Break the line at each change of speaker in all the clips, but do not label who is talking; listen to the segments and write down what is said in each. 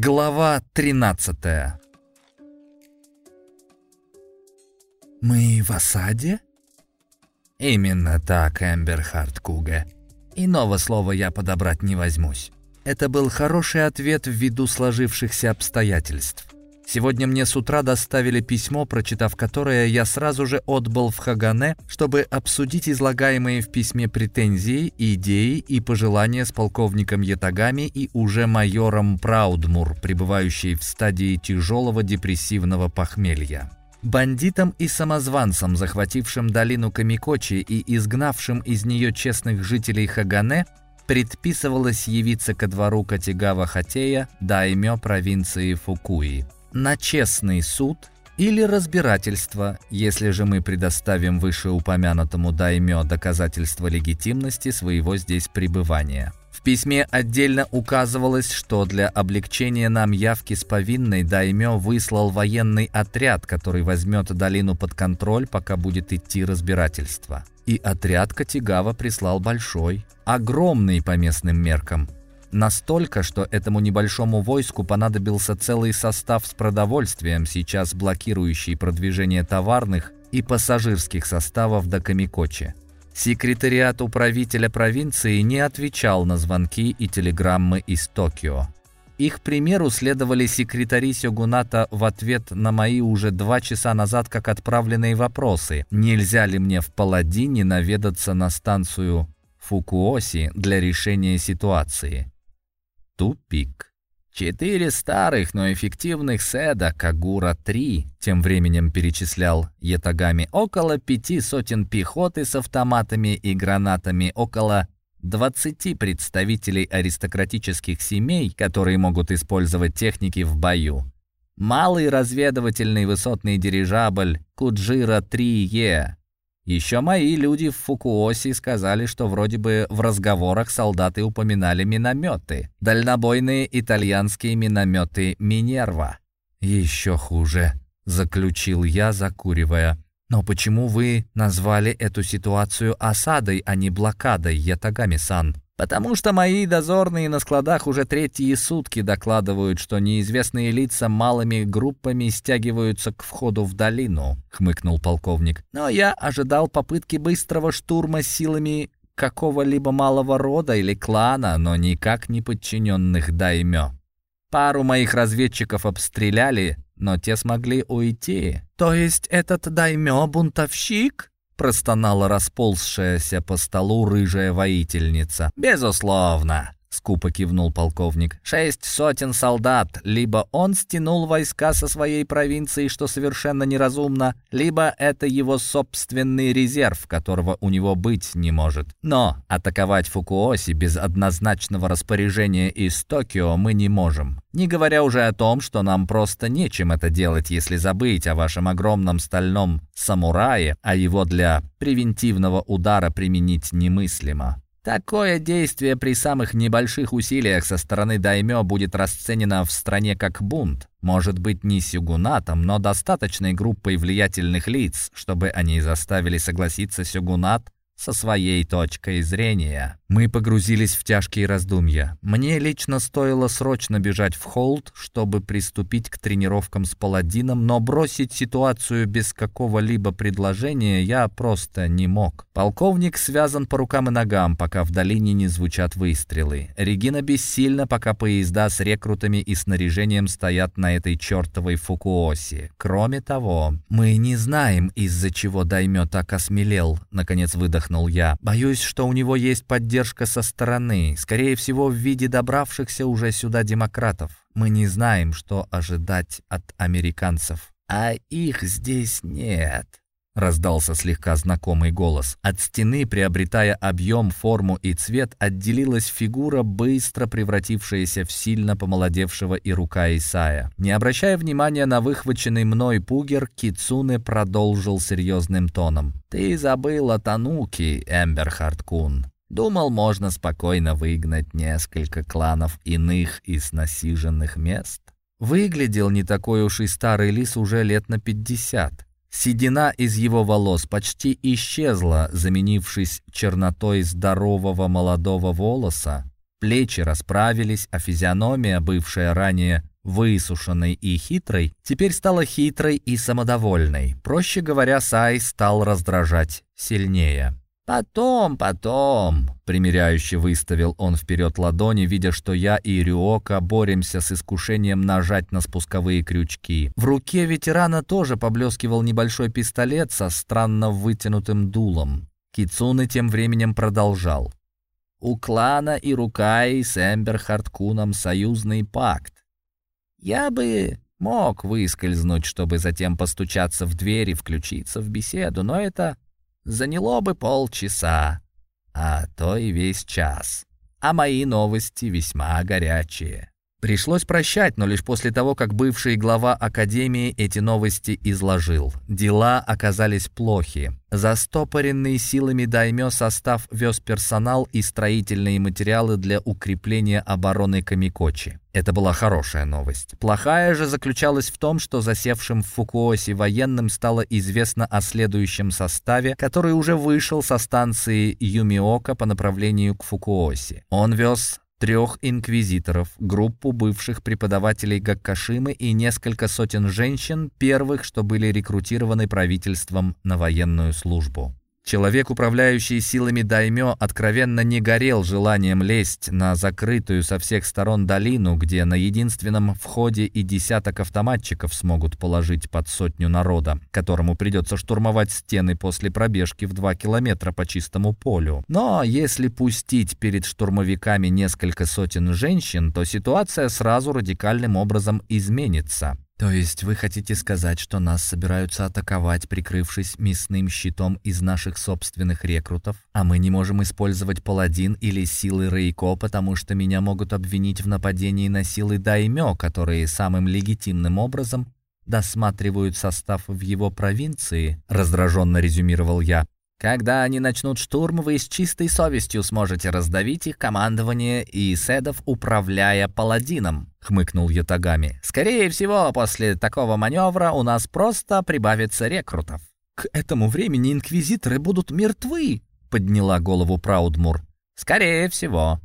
Глава 13 «Мы в осаде?» «Именно так, Эмберхард Куга. Иного слова я подобрать не возьмусь. Это был хороший ответ ввиду сложившихся обстоятельств. Сегодня мне с утра доставили письмо, прочитав которое, я сразу же отбыл в Хагане, чтобы обсудить излагаемые в письме претензии, идеи и пожелания с полковником Ятагами и уже майором Праудмур, пребывающий в стадии тяжелого депрессивного похмелья. Бандитам и самозванцам, захватившим долину Камикочи и изгнавшим из нее честных жителей Хагане, предписывалось явиться ко двору Катигава Хатея, даймё провинции Фукуи на честный суд или разбирательство, если же мы предоставим вышеупомянутому даймё доказательства легитимности своего здесь пребывания. В письме отдельно указывалось, что для облегчения нам явки с повинной Даймё выслал военный отряд, который возьмет долину под контроль, пока будет идти разбирательство. И отряд Катигава прислал большой, огромный по местным меркам, Настолько, что этому небольшому войску понадобился целый состав с продовольствием, сейчас блокирующий продвижение товарных и пассажирских составов до Камикочи. Секретариат управителя провинции не отвечал на звонки и телеграммы из Токио. Их примеру следовали секретари Сёгуната в ответ на мои уже два часа назад как отправленные вопросы. Нельзя ли мне в Паладине наведаться на станцию Фукуоси для решения ситуации? Тупик. Четыре старых, но эффективных седа Кагура-3, тем временем перечислял Ятагами, около пяти сотен пехоты с автоматами и гранатами, около 20 представителей аристократических семей, которые могут использовать техники в бою. Малый разведывательный высотный дирижабль Куджира-3Е, еще мои люди в Фукуоси сказали, что вроде бы в разговорах солдаты упоминали минометы. Дальнобойные итальянские минометы «Минерва». «Еще хуже», — заключил я, закуривая. «Но почему вы назвали эту ситуацию осадой, а не блокадой, Ятагами-сан?» «Потому что мои дозорные на складах уже третьи сутки докладывают, что неизвестные лица малыми группами стягиваются к входу в долину», — хмыкнул полковник. «Но я ожидал попытки быстрого штурма силами какого-либо малого рода или клана, но никак не подчиненных даймё. Пару моих разведчиков обстреляли, но те смогли уйти». «То есть этот даймё бунтовщик?» Простонала расползшаяся по столу рыжая воительница. «Безусловно!» — скупо кивнул полковник. «Шесть сотен солдат. Либо он стянул войска со своей провинции, что совершенно неразумно, либо это его собственный резерв, которого у него быть не может. Но атаковать Фукуоси без однозначного распоряжения из Токио мы не можем. Не говоря уже о том, что нам просто нечем это делать, если забыть о вашем огромном стальном самурае, а его для превентивного удара применить немыслимо. Такое действие при самых небольших усилиях со стороны даймё будет расценено в стране как бунт. Может быть, не сюгунатом, но достаточной группой влиятельных лиц, чтобы они заставили согласиться сюгунат со своей точкой зрения. Мы погрузились в тяжкие раздумья. Мне лично стоило срочно бежать в холд, чтобы приступить к тренировкам с паладином, но бросить ситуацию без какого-либо предложения я просто не мог. Полковник связан по рукам и ногам, пока в долине не звучат выстрелы. Регина бессильна, пока поезда с рекрутами и снаряжением стоят на этой чертовой Фукуосе. Кроме того, мы не знаем, из-за чего Даймё так осмелел, наконец выдохнул выдохнул я. «Боюсь, что у него есть поддержка со стороны, скорее всего, в виде добравшихся уже сюда демократов. Мы не знаем, что ожидать от американцев. А их здесь нет» раздался слегка знакомый голос. От стены, приобретая объем, форму и цвет, отделилась фигура, быстро превратившаяся в сильно помолодевшего и рука Исая. Не обращая внимания на выхваченный мной пугер, Кицуне продолжил серьезным тоном. «Ты забыл о Тануки, Эмберхард Кун. Думал, можно спокойно выгнать несколько кланов иных из насиженных мест?» Выглядел не такой уж и старый лис уже лет на пятьдесят. Седина из его волос почти исчезла, заменившись чернотой здорового молодого волоса, Плечи расправились, а физиономия, бывшая ранее высушенной и хитрой, теперь стала хитрой и самодовольной. Проще говоря, Сай стал раздражать сильнее. «Потом, потом», — примиряюще выставил он вперед ладони, видя, что я и Рюока боремся с искушением нажать на спусковые крючки. В руке ветерана тоже поблескивал небольшой пистолет со странно вытянутым дулом. Кицуны тем временем продолжал. «У клана и Рукаи с Эмбер Харткуном союзный пакт. Я бы мог выскользнуть, чтобы затем постучаться в дверь и включиться в беседу, но это заняло бы полчаса, а то и весь час. А мои новости весьма горячие. Пришлось прощать, но лишь после того, как бывший глава Академии эти новости изложил. Дела оказались плохи. Застопоренный силами Даймё состав вез персонал и строительные материалы для укрепления обороны Камикочи. Это была хорошая новость. Плохая же заключалась в том, что засевшим в Фукуосе военным стало известно о следующем составе, который уже вышел со станции Юмиока по направлению к Фукуосе. Он вез трех инквизиторов, группу бывших преподавателей Гаккашимы и несколько сотен женщин, первых, что были рекрутированы правительством на военную службу. Человек, управляющий силами даймё, откровенно не горел желанием лезть на закрытую со всех сторон долину, где на единственном входе и десяток автоматчиков смогут положить под сотню народа, которому придется штурмовать стены после пробежки в два километра по чистому полю. Но если пустить перед штурмовиками несколько сотен женщин, то ситуация сразу радикальным образом изменится. «То есть вы хотите сказать, что нас собираются атаковать, прикрывшись мясным щитом из наших собственных рекрутов, а мы не можем использовать паладин или силы Рейко, потому что меня могут обвинить в нападении на силы Даймё, которые самым легитимным образом досматривают состав в его провинции?» — раздраженно резюмировал я. Когда они начнут штурм, вы с чистой совестью сможете раздавить их командование и седов, управляя паладином», — хмыкнул Ятагами. «Скорее всего, после такого маневра у нас просто прибавится рекрутов». «К этому времени инквизиторы будут мертвы», — подняла голову Праудмур. «Скорее всего».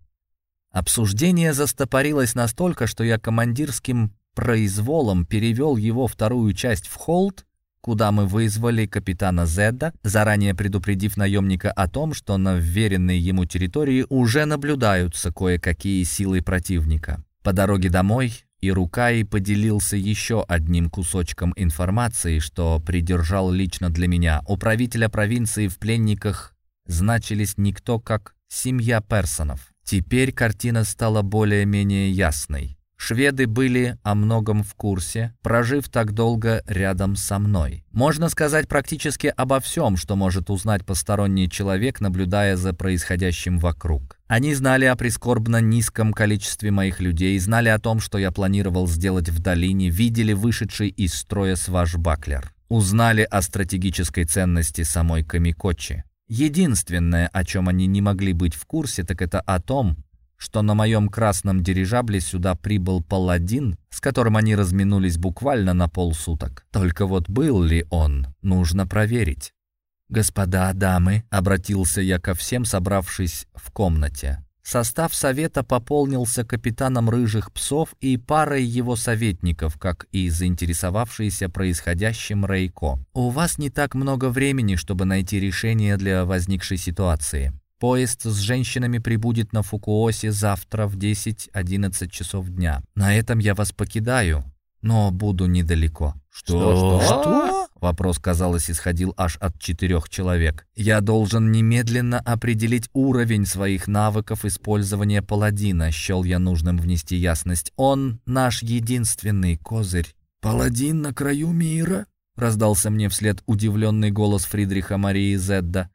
Обсуждение застопорилось настолько, что я командирским произволом перевел его вторую часть в холд куда мы вызвали капитана Зедда, заранее предупредив наемника о том, что на вверенной ему территории уже наблюдаются кое-какие силы противника. По дороге домой Ирукай поделился еще одним кусочком информации, что придержал лично для меня. У правителя провинции в пленниках значились никто, как семья персонов. Теперь картина стала более-менее ясной. Шведы были о многом в курсе, прожив так долго рядом со мной. Можно сказать практически обо всем, что может узнать посторонний человек, наблюдая за происходящим вокруг. Они знали о прискорбно низком количестве моих людей, знали о том, что я планировал сделать в долине, видели вышедший из строя сважбаклер. Узнали о стратегической ценности самой Камикочи. Единственное, о чем они не могли быть в курсе, так это о том, что на моем красном дирижабле сюда прибыл паладин, с которым они разминулись буквально на полсуток. Только вот был ли он, нужно проверить. «Господа, дамы», — обратился я ко всем, собравшись в комнате. Состав совета пополнился капитаном рыжих псов и парой его советников, как и заинтересовавшийся происходящим Рейко. «У вас не так много времени, чтобы найти решение для возникшей ситуации. Поезд с женщинами прибудет на Фукуосе завтра в 10-11 часов дня. На этом я вас покидаю, но буду недалеко».
«Что? Что? Что?»
Вопрос, казалось, исходил аж от четырех человек. «Я должен немедленно определить уровень своих навыков использования паладина», счел я нужным внести ясность. «Он наш единственный козырь».
«Паладин на краю мира?»
раздался мне вслед удивленный голос Фридриха Марии Зедда.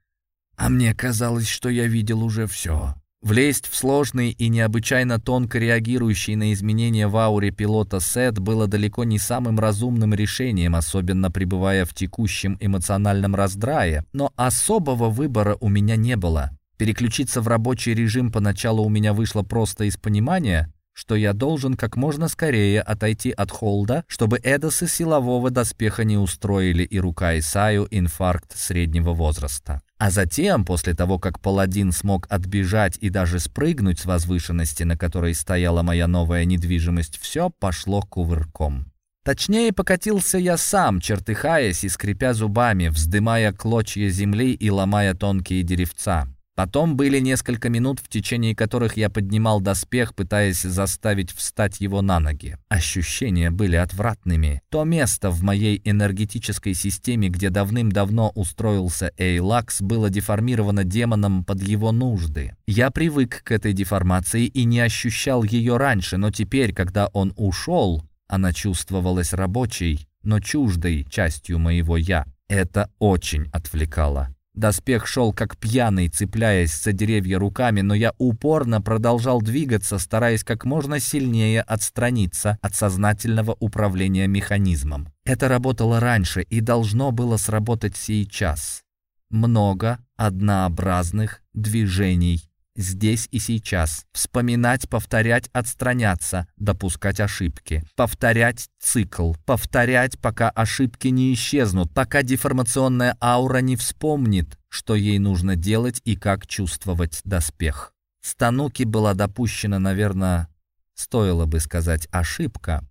А мне казалось, что я видел уже все. Влезть в сложный и необычайно тонко реагирующий на изменения в ауре пилота Сет было далеко не самым разумным решением, особенно пребывая в текущем эмоциональном раздрае, но особого выбора у меня не было. Переключиться в рабочий режим поначалу у меня вышло просто из понимания, что я должен как можно скорее отойти от холда, чтобы эдосы силового доспеха не устроили и рука Исаю инфаркт среднего возраста. А затем, после того, как паладин смог отбежать и даже спрыгнуть с возвышенности, на которой стояла моя новая недвижимость, все пошло кувырком. Точнее, покатился я сам, чертыхаясь и скрипя зубами, вздымая клочья земли и ломая тонкие деревца. Потом были несколько минут, в течение которых я поднимал доспех, пытаясь заставить встать его на ноги. Ощущения были отвратными. То место в моей энергетической системе, где давным-давно устроился Эйлакс, было деформировано демоном под его нужды. Я привык к этой деформации и не ощущал ее раньше, но теперь, когда он ушел, она чувствовалась рабочей, но чуждой частью моего «я». Это очень отвлекало. Доспех шел как пьяный, цепляясь за деревья руками, но я упорно продолжал двигаться, стараясь как можно сильнее отстраниться от сознательного управления механизмом. Это работало раньше и должно было сработать сейчас. Много однообразных движений здесь и сейчас. Вспоминать, повторять, отстраняться, допускать ошибки. Повторять цикл. Повторять, пока ошибки не исчезнут, пока деформационная аура не вспомнит, что ей нужно делать и как чувствовать доспех. Стануки была допущена, наверное, стоило бы сказать, ошибка.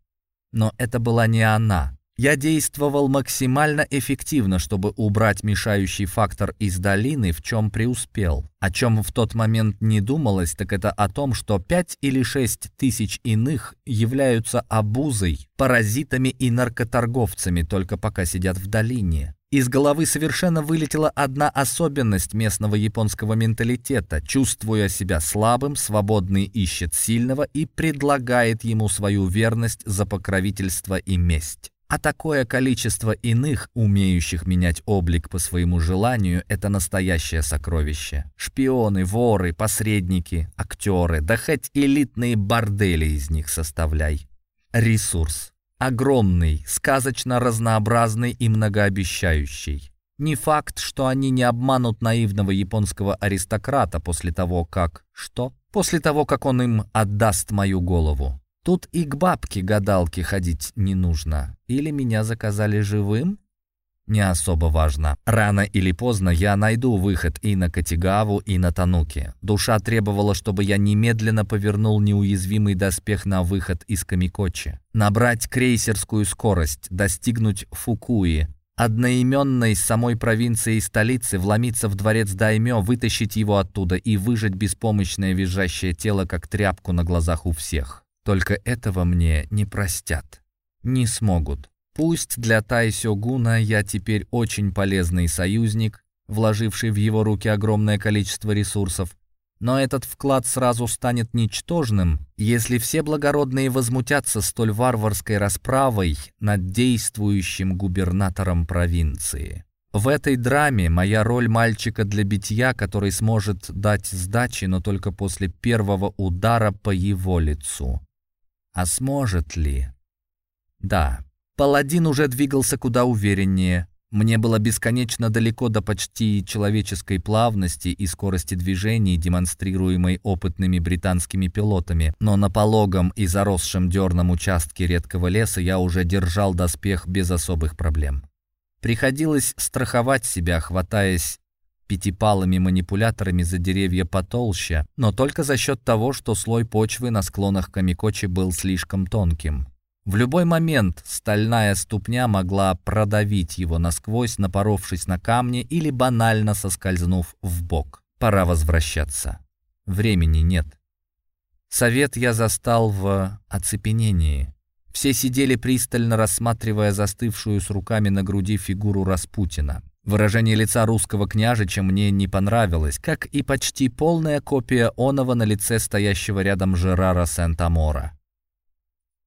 Но это была не она. Я действовал максимально эффективно, чтобы убрать мешающий фактор из долины, в чем преуспел. О чем в тот момент не думалось, так это о том, что пять или шесть тысяч иных являются обузой, паразитами и наркоторговцами, только пока сидят в долине. Из головы совершенно вылетела одна особенность местного японского менталитета. Чувствуя себя слабым, свободный ищет сильного и предлагает ему свою верность за покровительство и месть. А такое количество иных, умеющих менять облик по своему желанию, это настоящее сокровище. Шпионы, воры, посредники, актеры, да хоть элитные бордели из них составляй. Ресурс. Огромный, сказочно разнообразный и многообещающий. Не факт, что они не обманут наивного японского аристократа после того, как... Что? После того, как он им отдаст мою голову. Тут и к бабке-гадалке ходить не нужно. Или меня заказали живым? Не особо важно. Рано или поздно я найду выход и на Катигаву, и на Тануки. Душа требовала, чтобы я немедленно повернул неуязвимый доспех на выход из Камикочи. Набрать крейсерскую скорость, достигнуть Фукуи, одноименной самой провинции столицы, вломиться в дворец Даймё, вытащить его оттуда и выжать беспомощное визжащее тело, как тряпку на глазах у всех. Только этого мне не простят. Не смогут. Пусть для Тай Сёгуна я теперь очень полезный союзник, вложивший в его руки огромное количество ресурсов, но этот вклад сразу станет ничтожным, если все благородные возмутятся столь варварской расправой над действующим губернатором провинции. В этой драме моя роль мальчика для битья, который сможет дать сдачи, но только после первого удара по его лицу. А сможет ли? Да, паладин уже двигался куда увереннее. Мне было бесконечно далеко до почти человеческой плавности и скорости движений, демонстрируемой опытными британскими пилотами, но на пологом и заросшем дерном участке редкого леса я уже держал доспех без особых проблем. Приходилось страховать себя, хватаясь пятипалыми манипуляторами за деревья потолще, но только за счет того, что слой почвы на склонах Камикочи был слишком тонким. В любой момент стальная ступня могла продавить его насквозь, напоровшись на камни или банально соскользнув в бок. Пора возвращаться. Времени нет. Совет я застал в оцепенении. Все сидели пристально рассматривая застывшую с руками на груди фигуру Распутина. Выражение лица русского княжича мне не понравилось, как и почти полная копия оного на лице стоящего рядом Жерара Сент-Амора.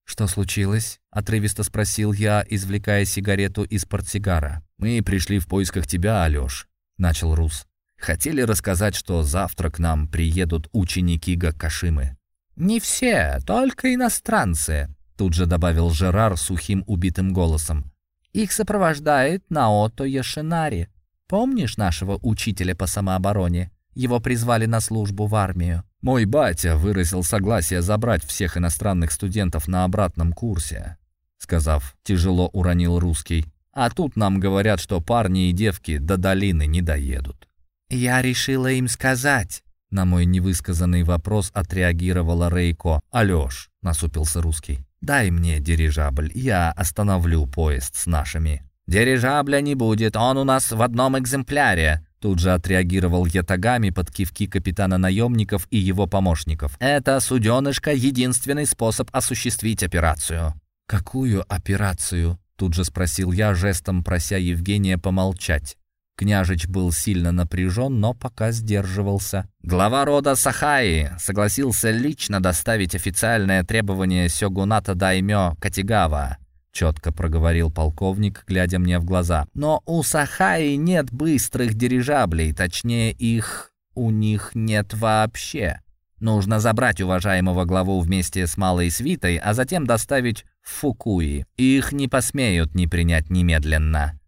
«Что случилось?» — отрывисто спросил я, извлекая сигарету из портсигара. «Мы пришли в поисках тебя, Алёш», — начал Рус. «Хотели рассказать, что завтра к нам приедут ученики Гакашимы». «Не все, только иностранцы», — тут же добавил Жерар сухим убитым голосом. Их сопровождает Наото Яшинари. Помнишь нашего учителя по самообороне? Его призвали на службу в армию. Мой батя выразил согласие забрать всех иностранных студентов на обратном курсе, сказав, тяжело уронил русский. А тут нам говорят, что парни и девки до долины не доедут. «Я решила им сказать». На мой невысказанный вопрос отреагировала Рейко. «Алёш», — насупился русский, — «дай мне дирижабль, я остановлю поезд с нашими». «Дирижабля не будет, он у нас в одном экземпляре», Тут же отреагировал Ятагами под кивки капитана наемников и его помощников. «Это суденышко — единственный способ осуществить операцию». «Какую операцию?» Тут же спросил я, жестом прося Евгения помолчать. Княжич был сильно напряжен, но пока сдерживался. Глава рода Сахаи согласился лично доставить официальное требование сёгуната Даймё Катигава. Четко проговорил полковник, глядя мне в глаза. Но у Сахаи нет быстрых дирижаблей, точнее их у них нет вообще. Нужно забрать уважаемого главу вместе с малой свитой, а затем доставить в Фукуи. Их не посмеют не принять немедленно.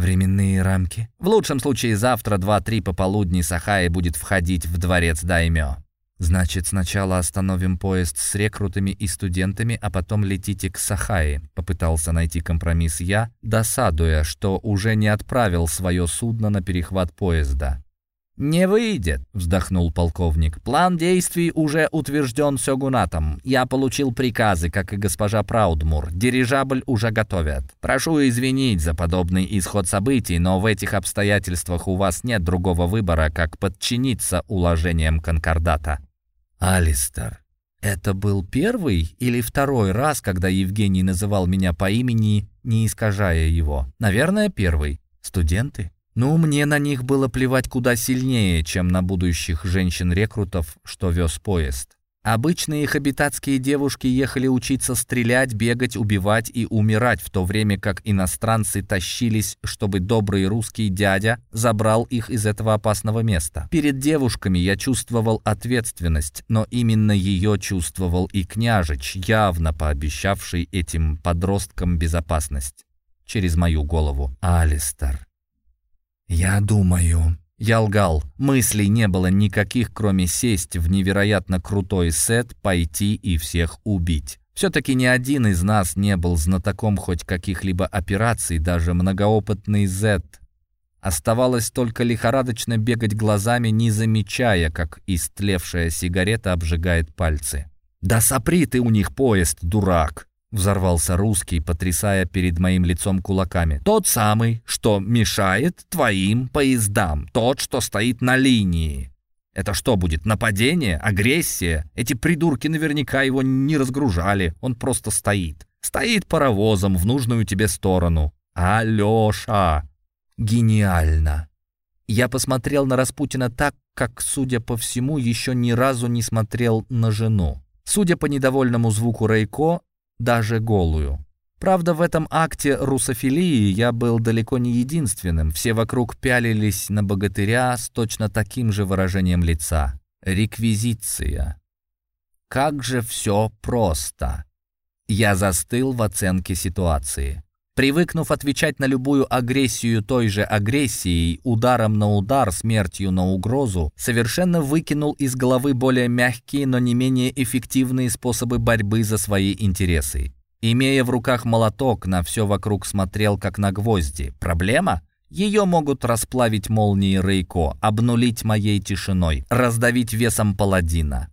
Временные рамки. В лучшем случае завтра 2-3 пополудни Сахаи будет входить в дворец Даймё. Значит, сначала остановим поезд с рекрутами и студентами, а потом летите к Сахаи. Попытался найти компромисс я, досадуя, что уже не отправил свое судно на перехват поезда. «Не выйдет», — вздохнул полковник. «План действий уже утвержден Сёгунатом. Я получил приказы, как и госпожа Праудмур. Дирижабль уже готовят. Прошу извинить за подобный исход событий, но в этих обстоятельствах у вас нет другого выбора, как подчиниться уложениям конкордата». «Алистер, это был первый или второй раз, когда Евгений называл меня по имени, не искажая его? Наверное, первый. Студенты?» Ну, мне на них было плевать куда сильнее, чем на будущих женщин-рекрутов, что вез поезд. Обычные хабитатские девушки ехали учиться стрелять, бегать, убивать и умирать, в то время как иностранцы тащились, чтобы добрый русский дядя забрал их из этого опасного места. Перед девушками я чувствовал ответственность, но именно ее чувствовал и княжич, явно пообещавший этим подросткам безопасность. Через мою голову. Алистер. «Я думаю...» Я лгал. Мыслей не было никаких, кроме сесть в невероятно крутой сет, пойти и всех убить. Все-таки ни один из нас не был знатоком хоть каких-либо операций, даже многоопытный Z. Оставалось только лихорадочно бегать глазами, не замечая, как истлевшая сигарета обжигает пальцы. «Да сопри ты у них поезд, дурак!» Взорвался русский, потрясая перед моим лицом кулаками. «Тот самый, что мешает твоим поездам. Тот, что стоит на линии. Это что будет, нападение? Агрессия? Эти придурки наверняка его не разгружали. Он просто стоит. Стоит паровозом в нужную тебе сторону. Алёша! Гениально!» Я посмотрел на Распутина так, как, судя по всему, еще ни разу не смотрел на жену. Судя по недовольному звуку Рейко, даже голую. Правда, в этом акте русофилии я был далеко не единственным. Все вокруг пялились на богатыря с точно таким же выражением лица. Реквизиция. Как же все просто. Я застыл в оценке ситуации. Привыкнув отвечать на любую агрессию той же агрессией, ударом на удар, смертью на угрозу, совершенно выкинул из головы более мягкие, но не менее эффективные способы борьбы за свои интересы. Имея в руках молоток, на все вокруг смотрел как на гвозди. Проблема? Ее могут расплавить молнии Рейко, обнулить моей тишиной, раздавить весом паладина.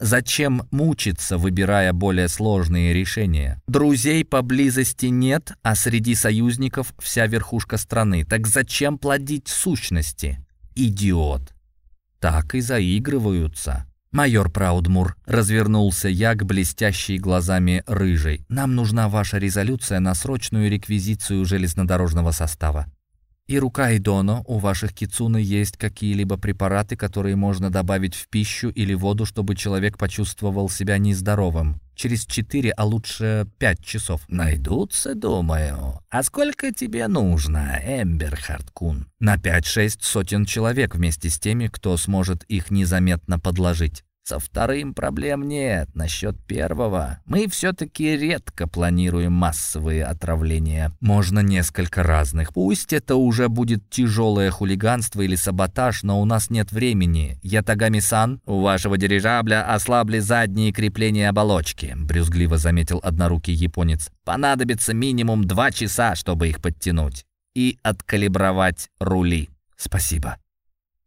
Зачем мучиться, выбирая более сложные решения? Друзей поблизости нет, а среди союзников вся верхушка страны. Так зачем плодить сущности? Идиот. Так и заигрываются. «Майор Праудмур», — развернулся я к блестящей глазами рыжей. «Нам нужна ваша резолюция на срочную реквизицию железнодорожного состава. И рука Идоно, у ваших кицуны есть какие-либо препараты, которые можно добавить в пищу или воду, чтобы человек почувствовал себя нездоровым. Через четыре, а лучше пять часов. Найдутся, думаю. А сколько тебе нужно, Эмбер Харткун? На пять-шесть сотен человек вместе с теми, кто сможет их незаметно подложить. Со вторым проблем нет. Насчет первого. Мы все-таки редко планируем массовые отравления. Можно несколько разных. Пусть это уже будет тяжелое хулиганство или саботаж, но у нас нет времени. Ятагами-сан, у вашего дирижабля ослабли задние крепления оболочки, брюзгливо заметил однорукий японец. Понадобится минимум два часа, чтобы их подтянуть. И откалибровать рули. Спасибо.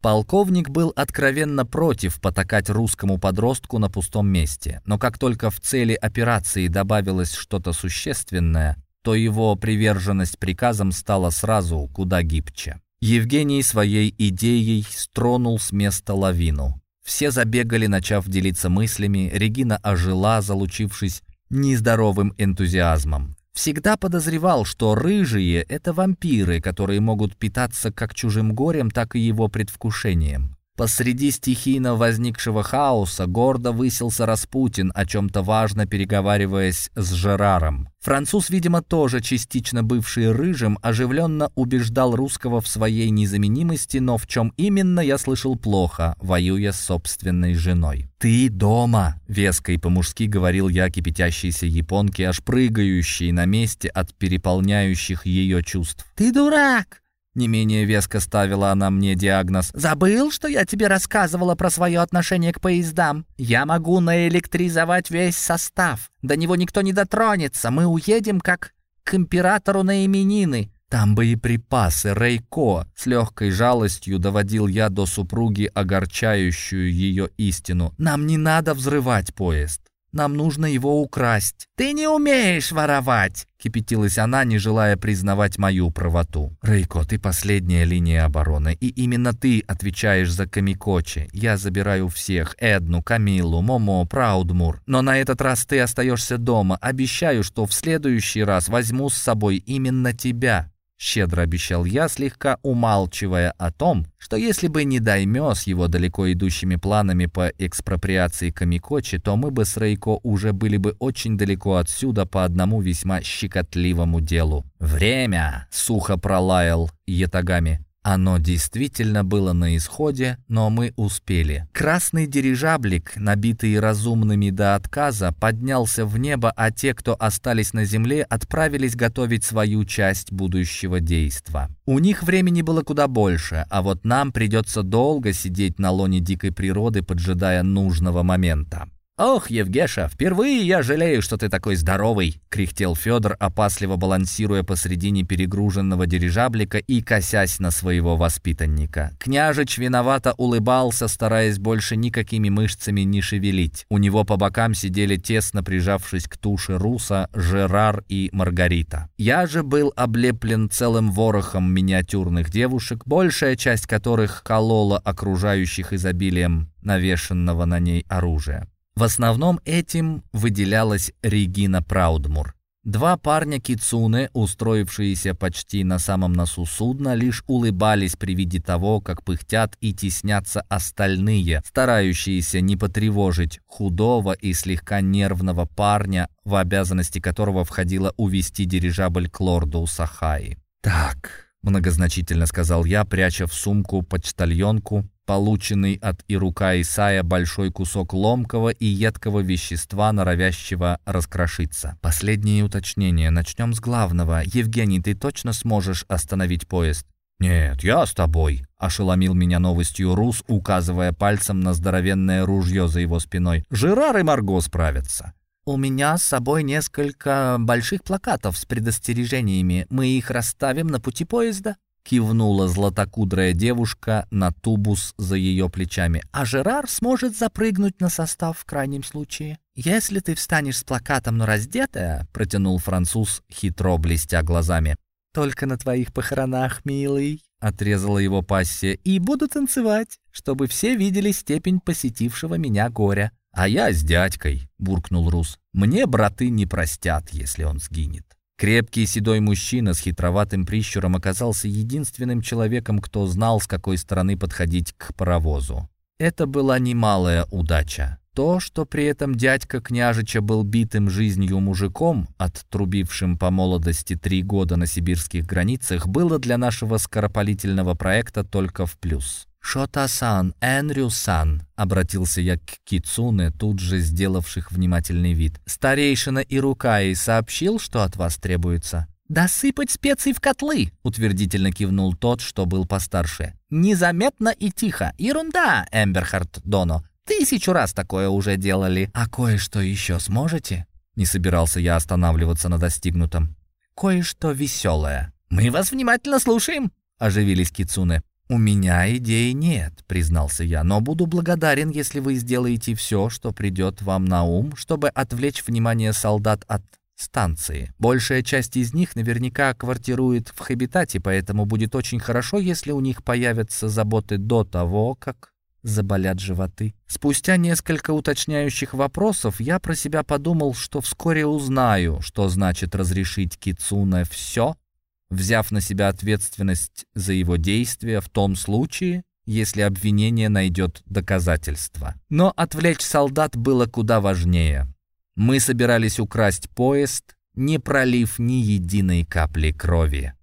Полковник был откровенно против потакать русскому подростку на пустом месте, но как только в цели операции добавилось что-то существенное, то его приверженность приказам стала сразу куда гибче. Евгений своей идеей стронул с места лавину. Все забегали, начав делиться мыслями, Регина ожила, залучившись нездоровым энтузиазмом. Всегда подозревал, что рыжие — это вампиры, которые могут питаться как чужим горем, так и его предвкушением. Посреди стихийно возникшего хаоса гордо высился Распутин, о чем-то важно переговариваясь с Жераром. Француз, видимо, тоже частично бывший рыжим, оживленно убеждал русского в своей незаменимости, но в чем именно я слышал плохо, воюя с собственной женой. «Ты дома!» — веско и по-мужски говорил я кипятящейся японке, аж прыгающей на месте от переполняющих ее чувств.
«Ты дурак!»
Не менее веско ставила она мне диагноз.
«Забыл, что я тебе рассказывала про свое отношение к поездам? Я могу наэлектризовать весь состав. До него никто не дотронется. Мы уедем как к императору на именины.
Там боеприпасы, Рейко. С легкой жалостью доводил я до супруги огорчающую ее истину. Нам не надо взрывать поезд. Нам нужно его украсть».
«Ты не умеешь воровать!»
— кипятилась она, не желая признавать мою правоту. «Рейко, ты последняя линия обороны, и именно ты отвечаешь за Камикочи. Я забираю всех — Эдну, Камилу, Момо, Праудмур. Но на этот раз ты остаешься дома. Обещаю, что в следующий раз возьму с собой именно тебя». Щедро обещал я, слегка умалчивая о том, что если бы не Даймё с его далеко идущими планами по экспроприации Камикочи, то мы бы с Рейко уже были бы очень далеко отсюда по одному весьма щекотливому делу. «Время!» — сухо пролаял Ятагами. Оно действительно было на исходе, но мы успели. Красный дирижаблик, набитый разумными до отказа, поднялся в небо, а те, кто остались на земле, отправились готовить свою часть будущего действа. У них времени было куда больше, а вот нам придется долго сидеть на лоне дикой природы, поджидая нужного момента. «Ох, Евгеша, впервые я жалею, что ты такой здоровый!» — кряхтел Федор, опасливо балансируя посредине перегруженного дирижаблика и косясь на своего воспитанника. Княжич виновато улыбался, стараясь больше никакими мышцами не шевелить. У него по бокам сидели тесно прижавшись к туше Руса, Жерар и Маргарита. Я же был облеплен целым ворохом миниатюрных девушек, большая часть которых колола окружающих изобилием навешенного на ней оружия. В основном этим выделялась Регина Праудмур. Два парня Кицуне, устроившиеся почти на самом носу судна, лишь улыбались при виде того, как пыхтят и теснятся остальные, старающиеся не потревожить худого и слегка нервного парня, в обязанности которого входило увести дирижабль к лорду Сахаи. «Так», — многозначительно сказал я, пряча в сумку почтальонку, полученный от Ирука Исая большой кусок ломкого и едкого вещества, норовящего раскрошиться. Последнее уточнение. Начнем с главного. Евгений, ты точно сможешь остановить поезд? «Нет, я с тобой», — ошеломил меня новостью Рус, указывая пальцем на здоровенное ружье за его спиной. «Жерар и Марго справятся».
«У меня с собой несколько больших плакатов с предостережениями. Мы их расставим на пути поезда?» Кивнула златокудрая девушка на тубус за ее плечами. «А Жерар сможет запрыгнуть на состав в крайнем случае. Если ты встанешь с плакатом, но раздетая», — протянул француз, хитро блестя глазами. «Только на твоих похоронах, милый», — отрезала его пассия, «и буду танцевать, чтобы все видели степень посетившего меня горя».
«А я с дядькой», — буркнул Рус. «Мне браты не простят, если он сгинет». Крепкий седой мужчина с хитроватым прищуром оказался единственным человеком, кто знал, с какой стороны подходить к паровозу. Это была немалая удача. То, что при этом дядька княжича был битым жизнью мужиком, оттрубившим по молодости три года на сибирских границах, было для нашего скоропалительного проекта только в плюс.
«Шота-сан, Энрю-сан», — обратился я к Кицуне, тут же сделавших внимательный вид. «Старейшина Ирукаи сообщил, что от вас требуется?» «Досыпать специи в котлы», — утвердительно кивнул тот, что был постарше. «Незаметно и тихо. Ерунда, Эмберхард Доно. Тысячу раз такое уже делали.
А кое-что еще сможете?» Не собирался я останавливаться на достигнутом.
«Кое-что веселое». «Мы вас внимательно слушаем», — оживились Кицуне. «У меня идеи нет», — признался я, «но буду благодарен, если вы сделаете все, что придет вам на ум, чтобы отвлечь внимание солдат от станции. Большая часть из них наверняка квартирует в Хабитате, поэтому будет очень хорошо, если у них появятся заботы до того, как заболят животы. Спустя несколько уточняющих вопросов я про себя подумал, что вскоре узнаю, что значит разрешить Кицуне все, взяв на себя ответственность за его действия в том случае, если обвинение найдет доказательства. Но отвлечь солдат было куда важнее. Мы собирались украсть поезд, не пролив ни единой капли крови.